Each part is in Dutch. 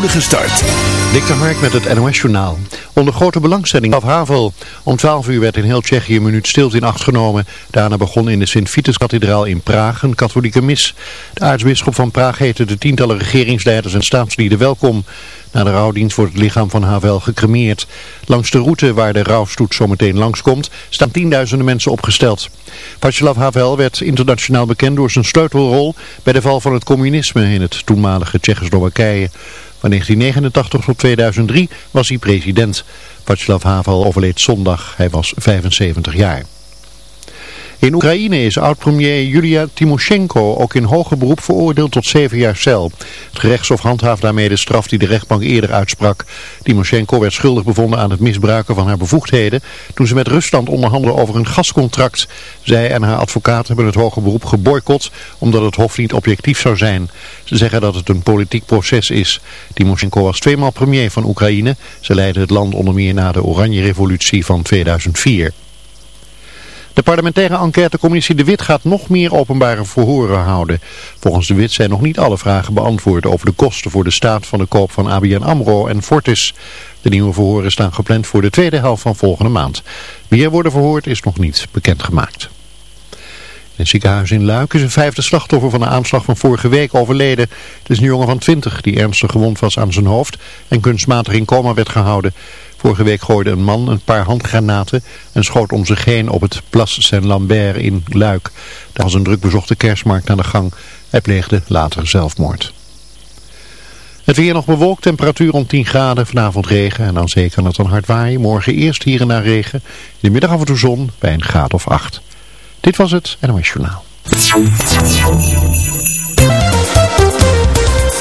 spoedige start. Met het NOS Journaal. Onder grote belangstelling af Havel. Om 12 uur werd in heel Tsjechië een minuut stilte in acht genomen. Daarna begon in de Sint-Vitus-kathedraal in Praag een katholieke mis. De aartsbisschop van Praag heette de tientallen regeringsleiders en staatslieden welkom. Na de rouwdienst wordt het lichaam van Havel gecremeerd. Langs de route waar de rouwstoet zometeen langskomt staan tienduizenden mensen opgesteld. Václav Havel werd internationaal bekend door zijn sleutelrol bij de val van het communisme in het toenmalige Tsjechoslowakije. Van 1989 tot 2003 was hij president. Václav Havel overleed zondag. Hij was 75 jaar. In Oekraïne is oud-premier Julia Timoshenko ook in hoger beroep veroordeeld tot zeven jaar cel. Het gerechtshof handhaaft daarmee de straf die de rechtbank eerder uitsprak. Timoshenko werd schuldig bevonden aan het misbruiken van haar bevoegdheden toen ze met Rusland onderhandelde over een gascontract. Zij en haar advocaat hebben het hoger beroep geboycott omdat het hof niet objectief zou zijn. Ze zeggen dat het een politiek proces is. Timoshenko was tweemaal premier van Oekraïne. Ze leidde het land onder meer na de Oranje Revolutie van 2004. De parlementaire enquêtecommissie De Wit gaat nog meer openbare verhoren houden. Volgens De Wit zijn nog niet alle vragen beantwoord over de kosten voor de staat van de koop van ABN AMRO en Fortis. De nieuwe verhoren staan gepland voor de tweede helft van volgende maand. Wie er worden verhoord is nog niet bekendgemaakt. In het ziekenhuis in Luik is een vijfde slachtoffer van de aanslag van vorige week overleden. Het is een jongen van 20 die ernstig gewond was aan zijn hoofd en kunstmatig in coma werd gehouden. Vorige week gooide een man een paar handgranaten en schoot om zich heen op het Place Saint-Lambert in Luik. Daar was een drukbezochte kerstmarkt aan de gang. Hij pleegde later zelfmoord. Het weer nog bewolkt, temperatuur om 10 graden, vanavond regen en dan zeker het dan hard waaien. Morgen eerst hier en daar regen, in de middag af en toe zon bij een graad of 8. Dit was het NOS Journaal.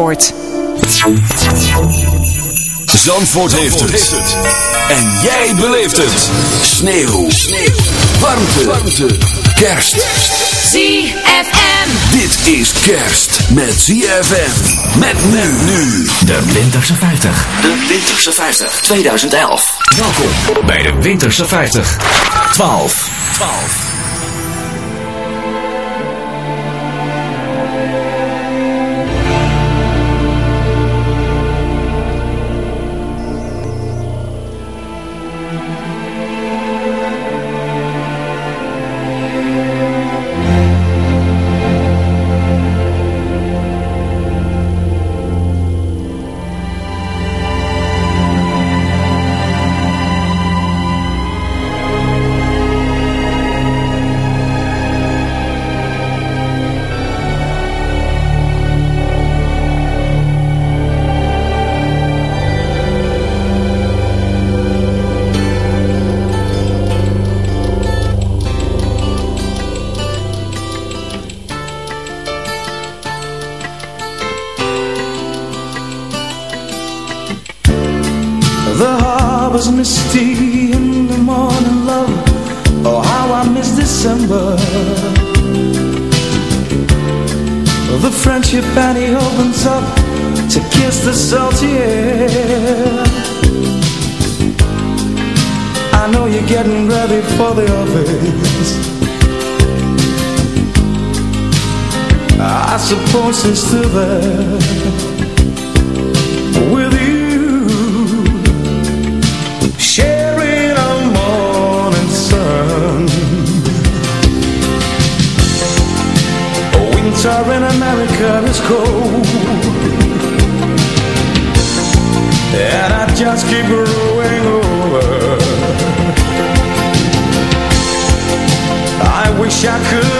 Zandvoort. Zandvoort heeft het. En jij beleeft het. Sneeuw. Sneeuw. Warmte. Warmte. Kerst. ZFM. Dit is kerst met ZFM. Met men nu. De Winterse 50. De Winterse 50 2011. Welkom bij de Winterse 50. 12. 12. your body opens up to kiss the salty air. I know you're getting ready for the office. I suppose it's still there. winter in America is cold And I just keep growing over. I wish I could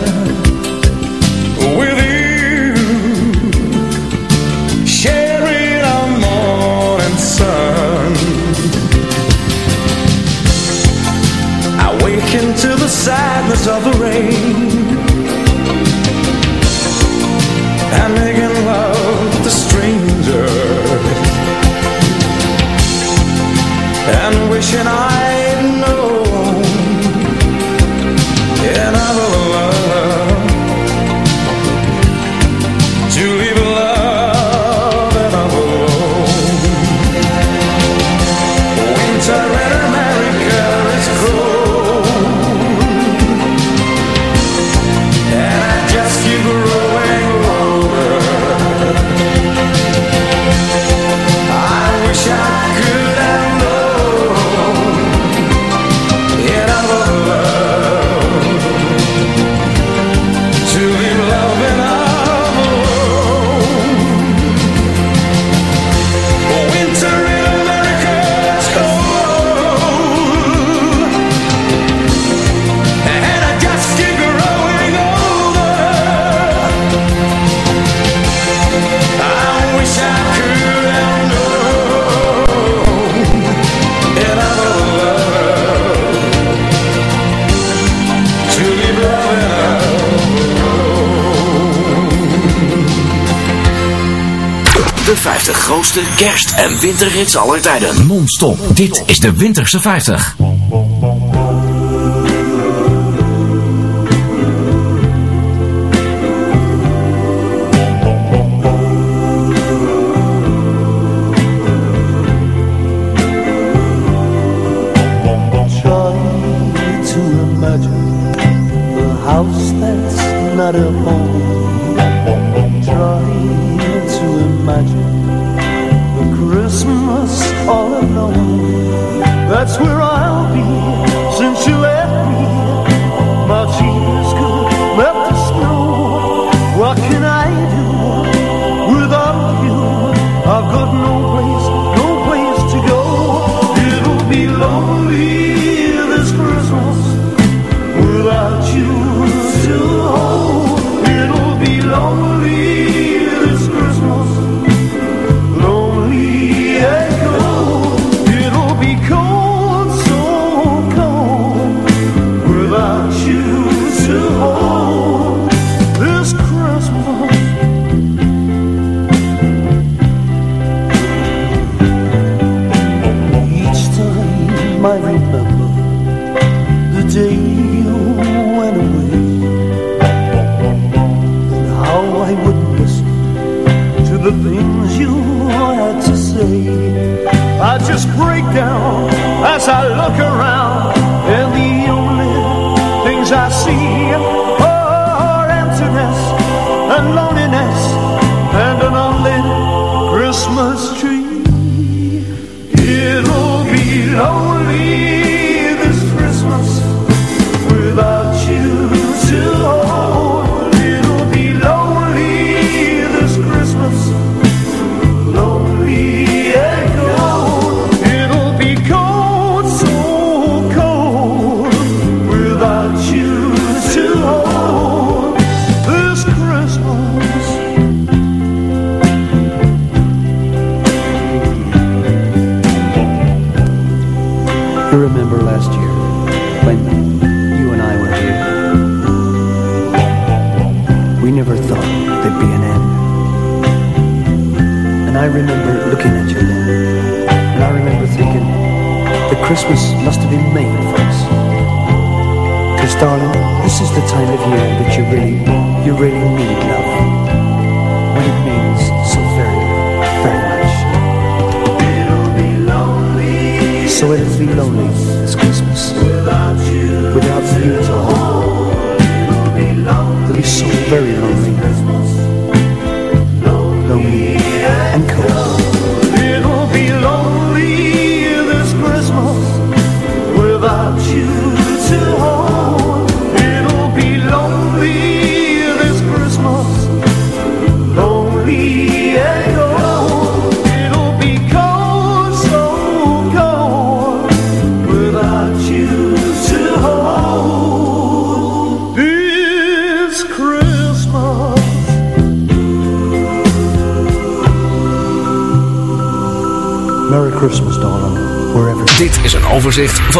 to the sadness of the rain. And making love with a stranger. And wishing I 50 grootste kerst- en winterrits aller tijden. Non-stop. Dit is de Winterse 50.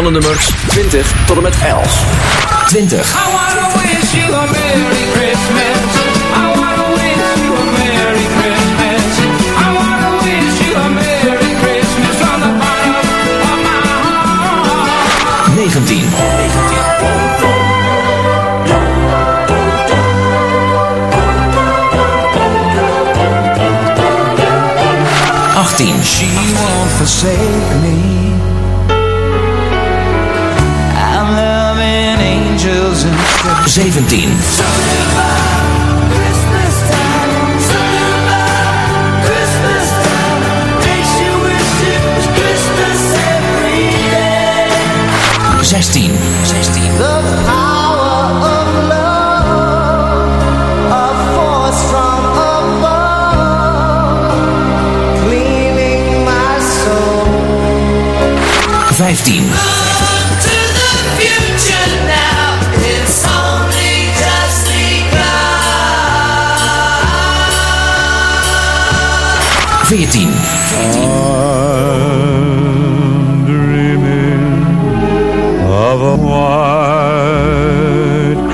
van de nummers 20 tot en met 11. 20. Negentien. Achttien. She won't forsake me. 17.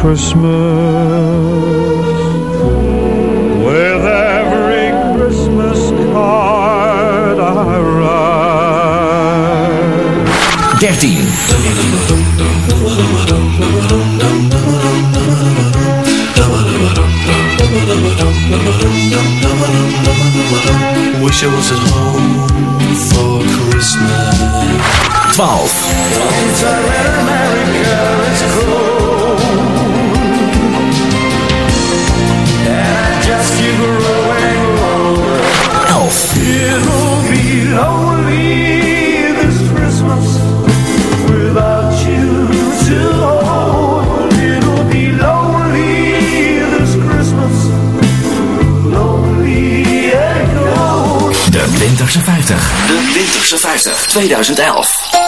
Christmas. With every Christmas card I write. 13 Wish I was at home for Christmas. Winterse 50. De Winterse 50 2011.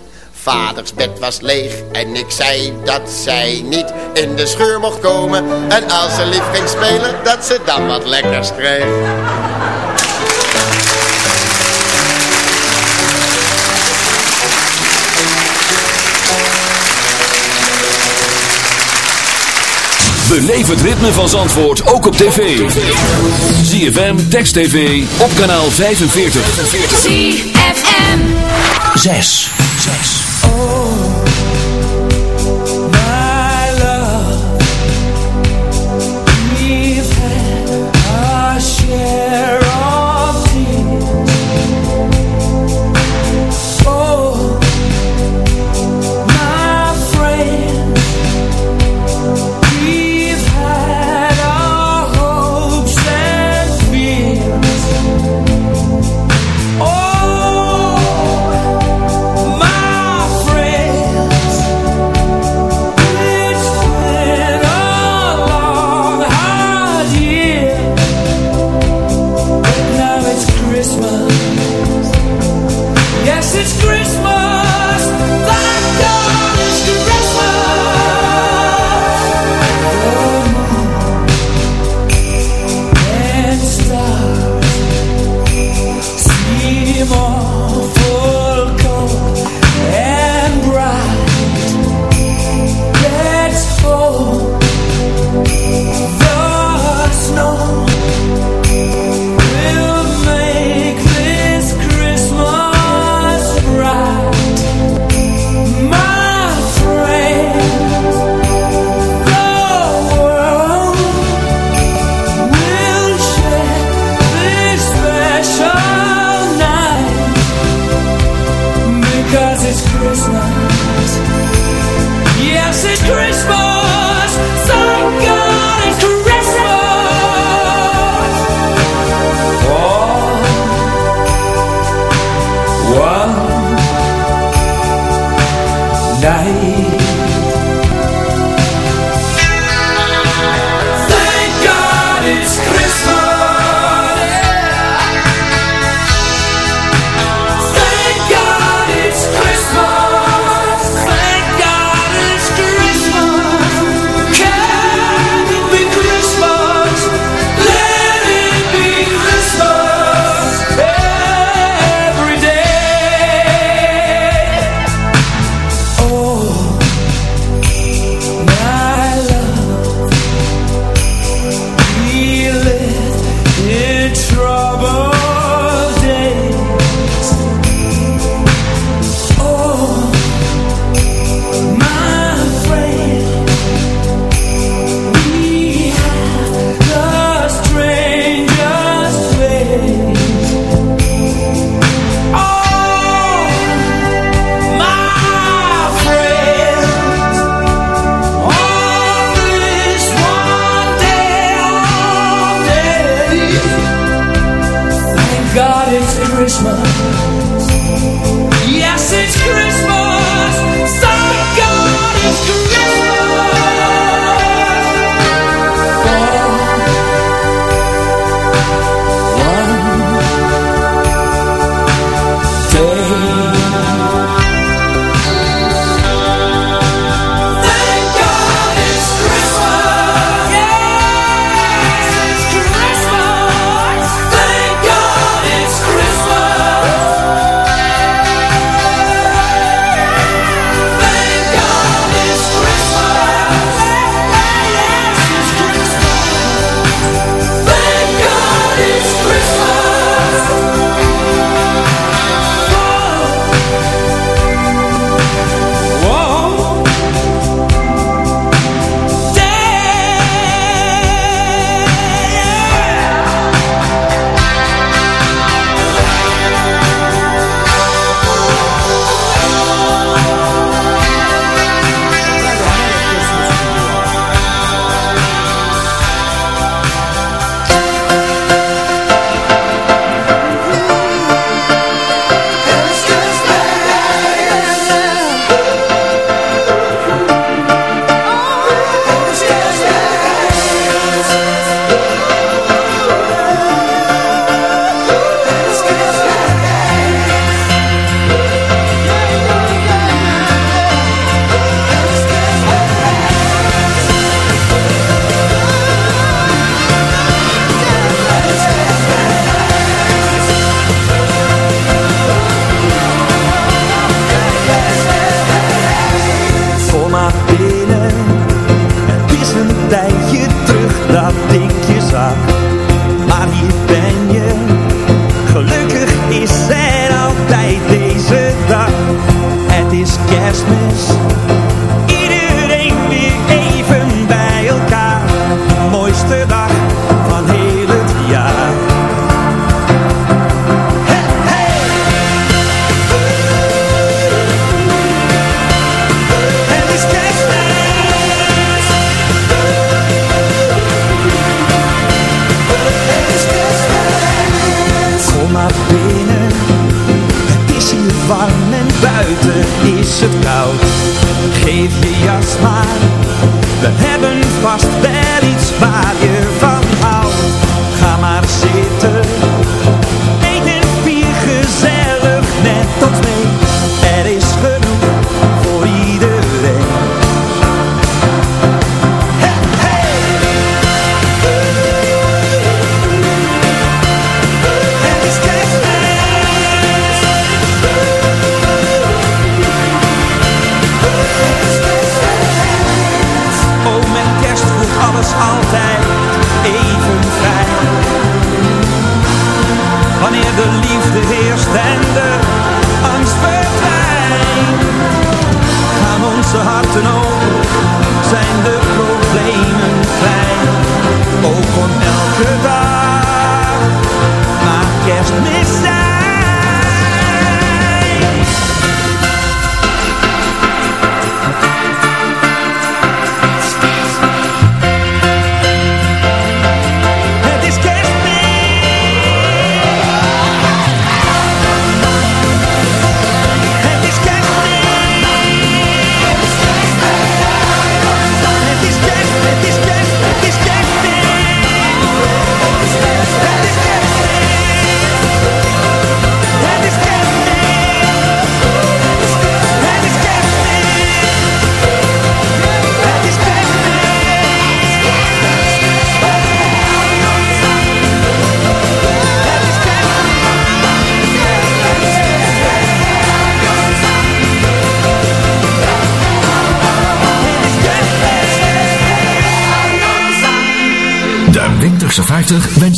Vaders bed was leeg en ik zei dat zij niet in de schuur mocht komen. En als ze lief ging spelen, dat ze dan wat lekkers kreeg. Beleef het ritme van Zandvoort ook op tv. ZFM, Text TV, op kanaal 45. ZFM. 6. 6.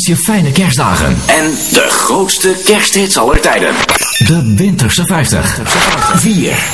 je fijne kerstdagen. En de grootste kersthits aller tijden. De Winterse 50. 4.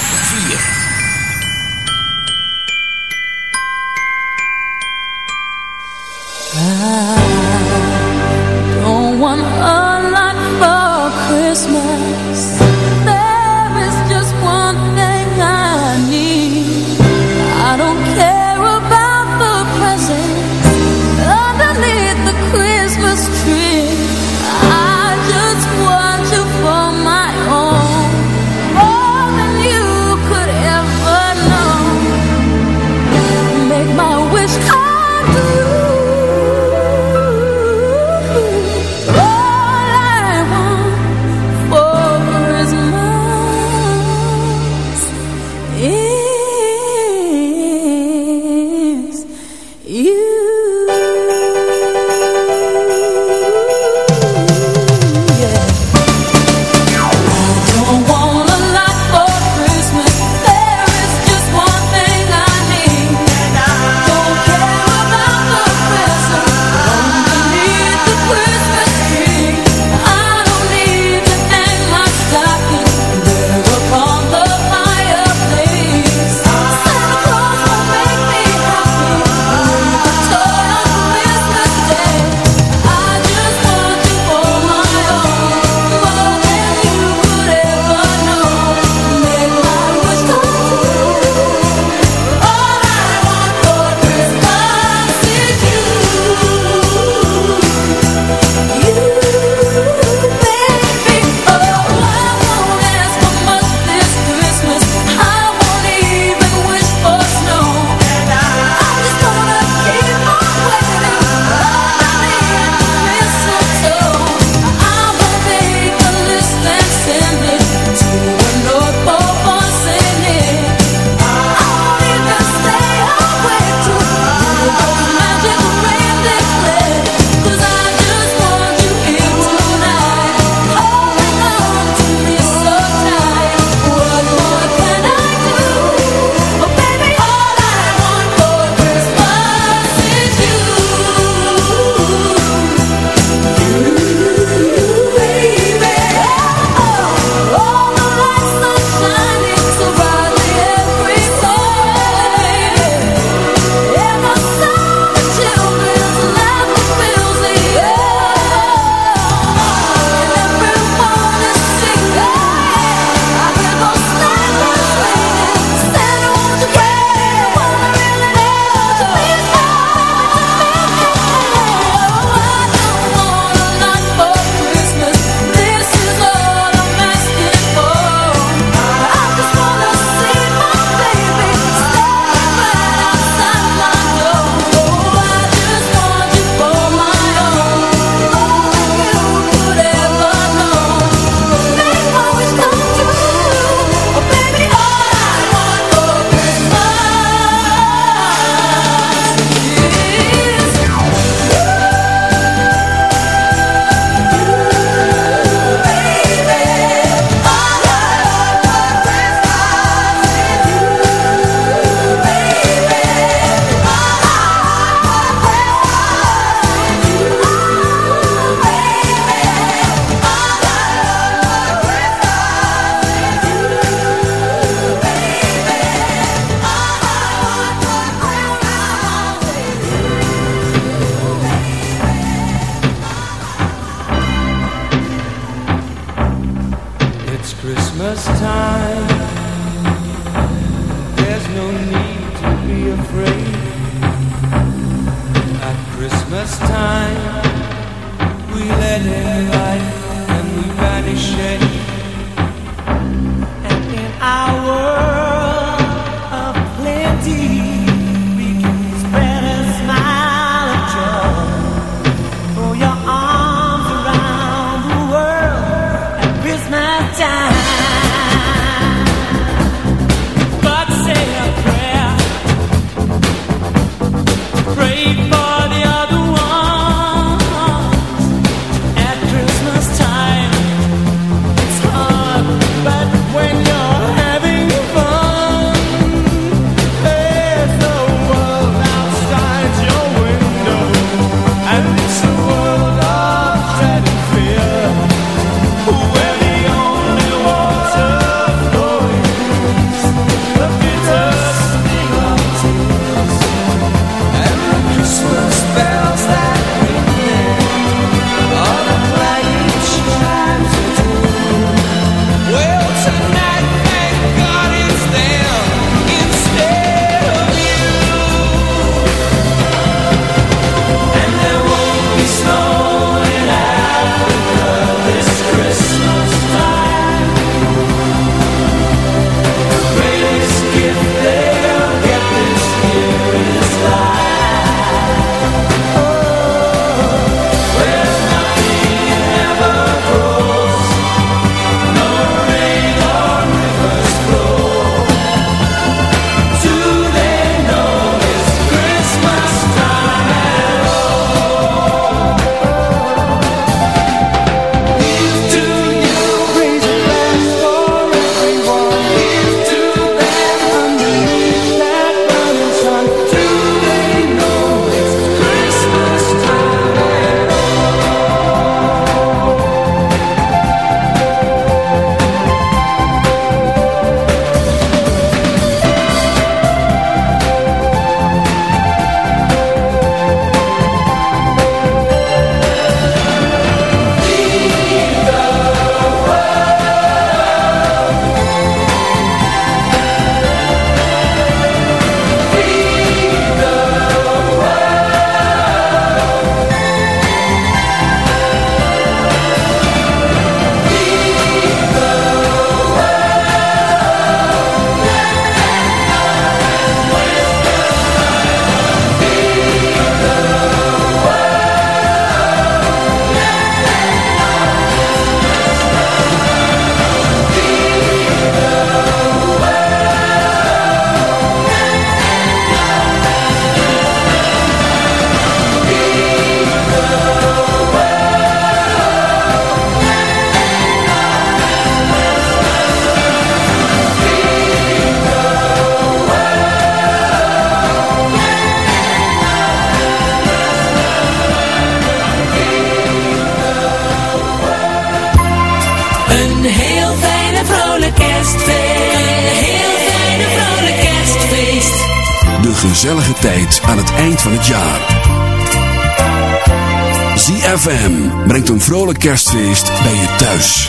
Een vrolijk kerstfeest bij je thuis.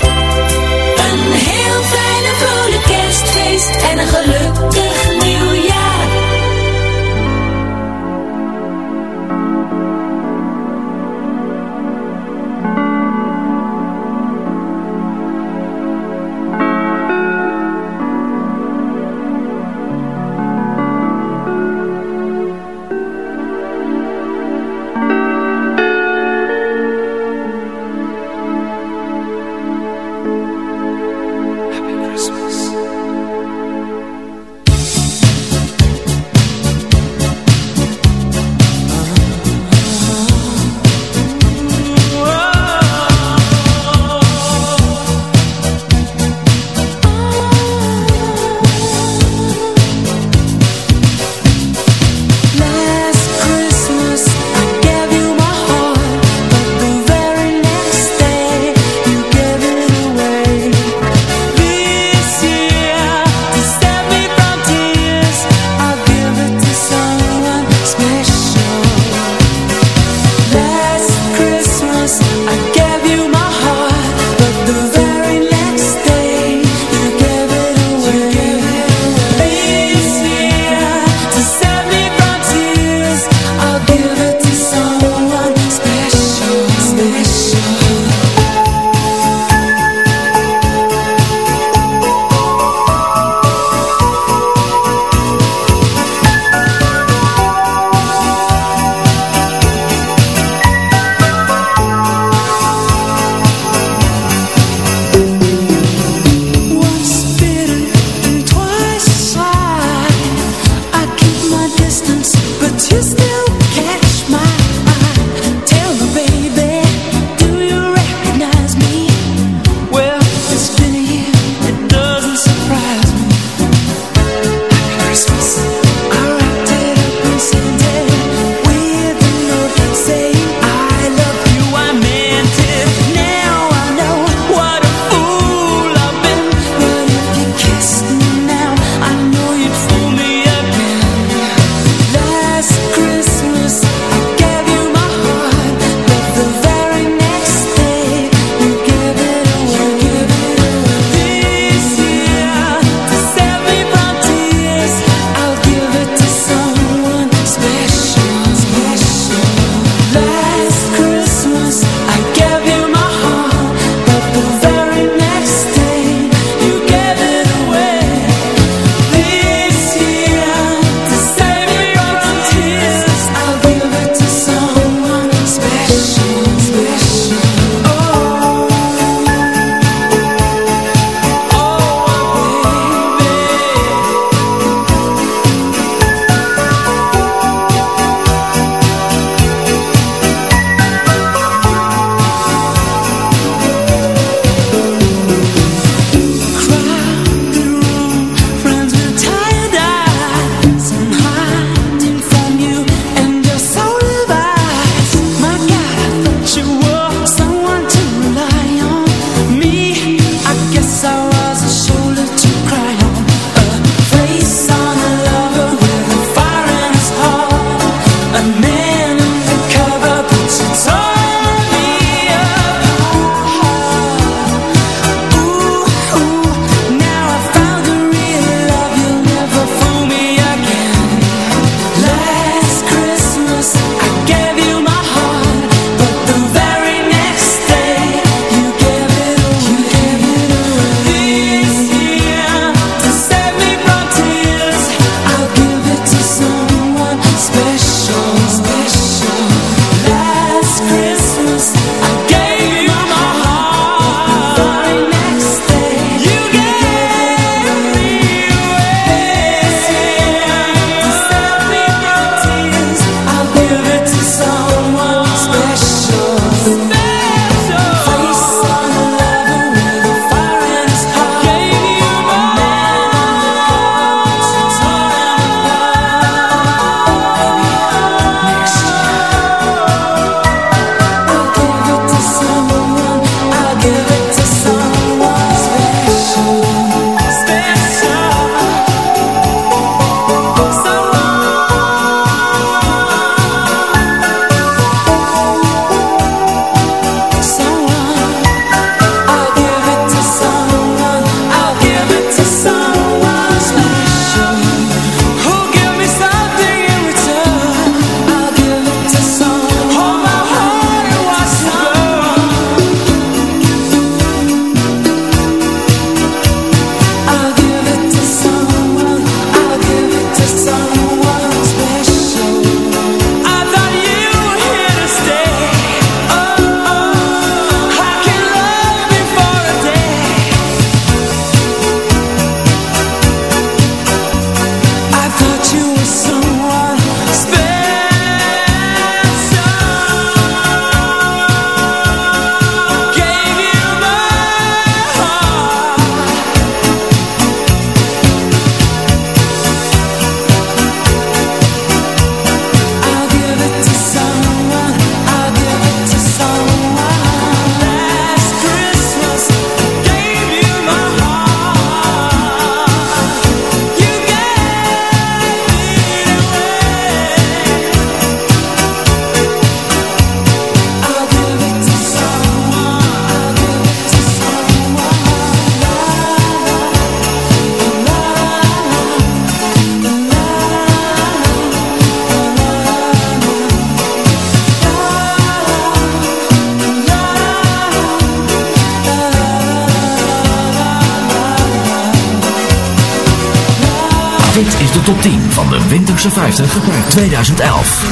is de top 10 van de Winterse 50 2011.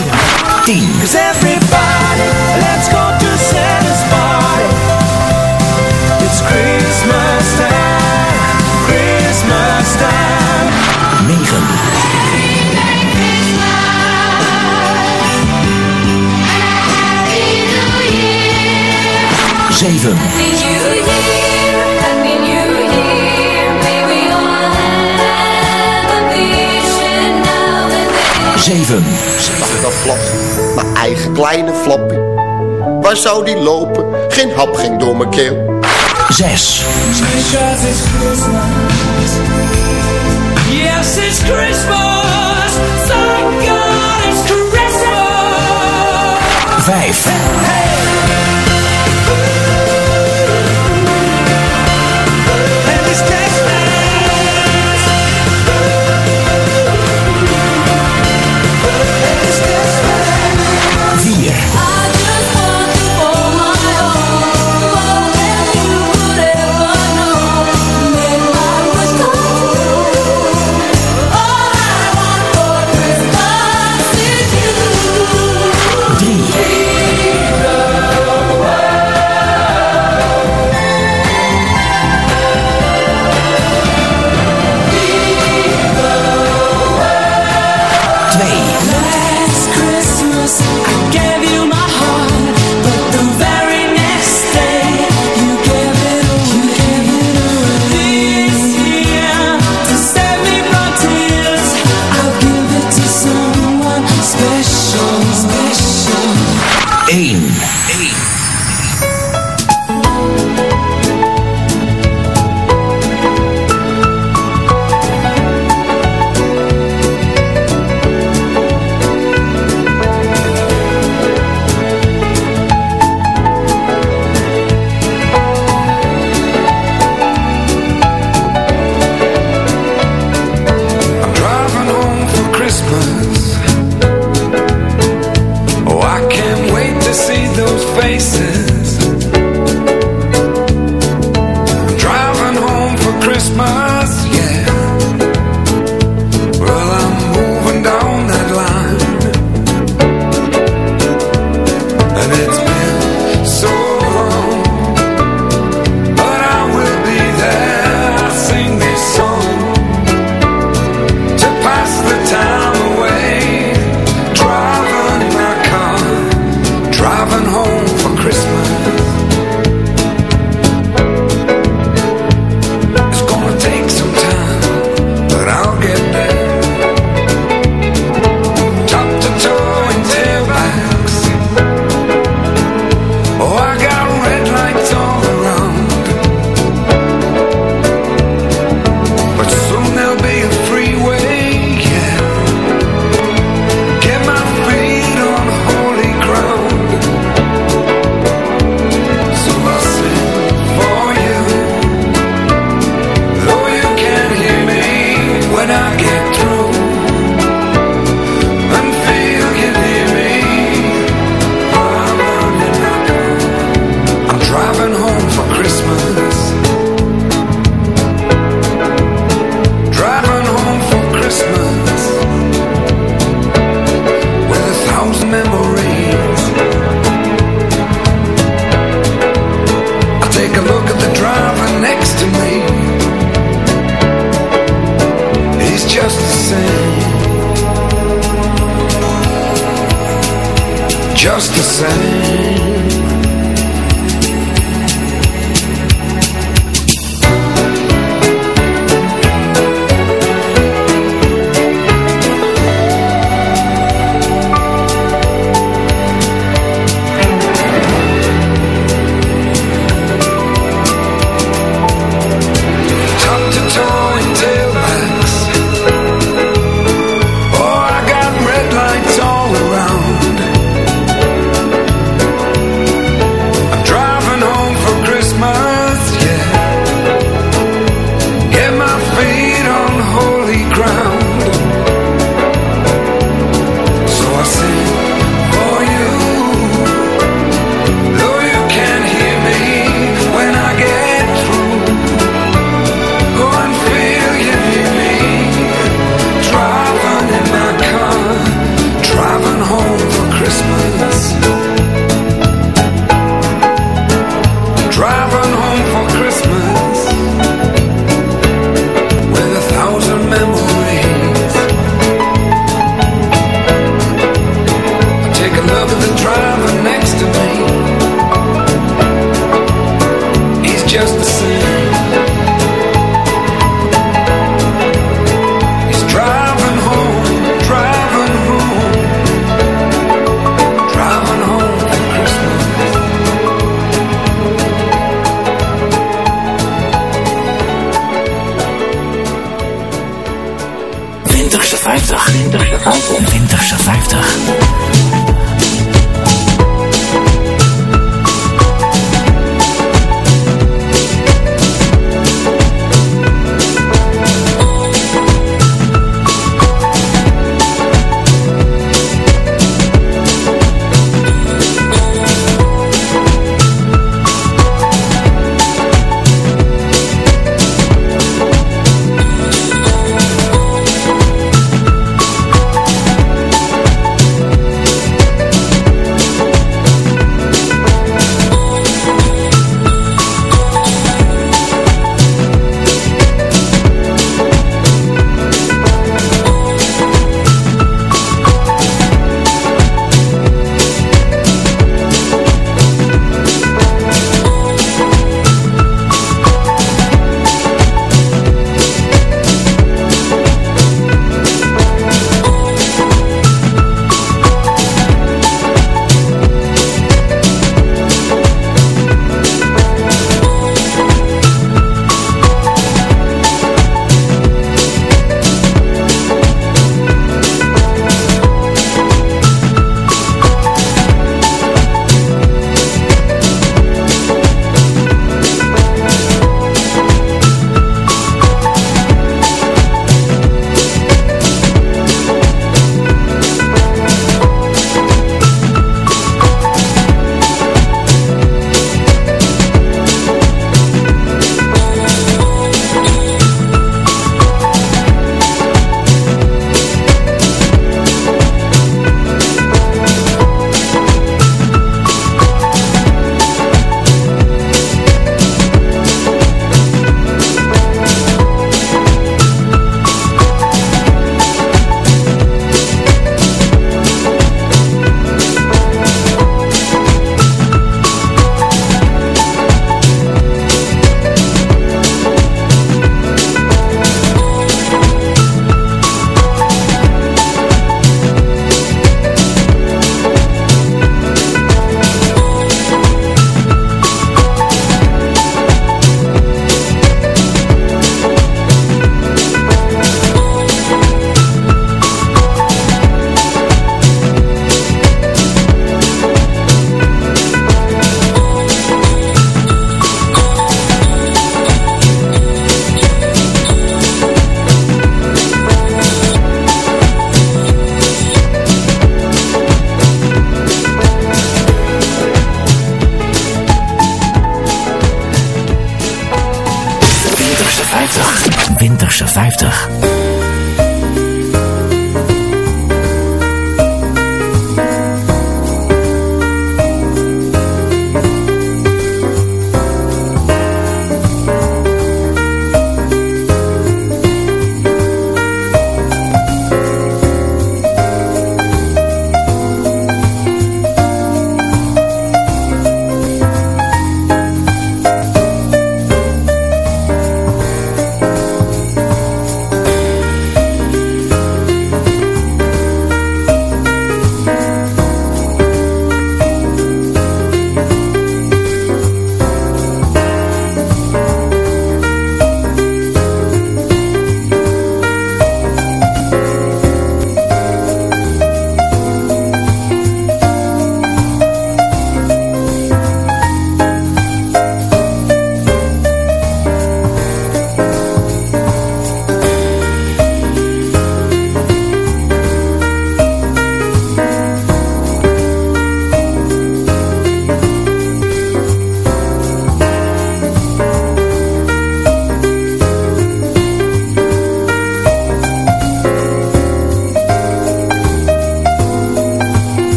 10. Everybody, let's go to Santa's party. It's Christmas time, Christmas time. 9. 7 7. Dat plat, mijn eigen kleine flappie. Waar zou die lopen? Geen hap ging door mijn keel. 6. Yes, it's Christmas. Thank God it's Christmas. 5.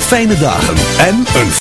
Fijne dagen en een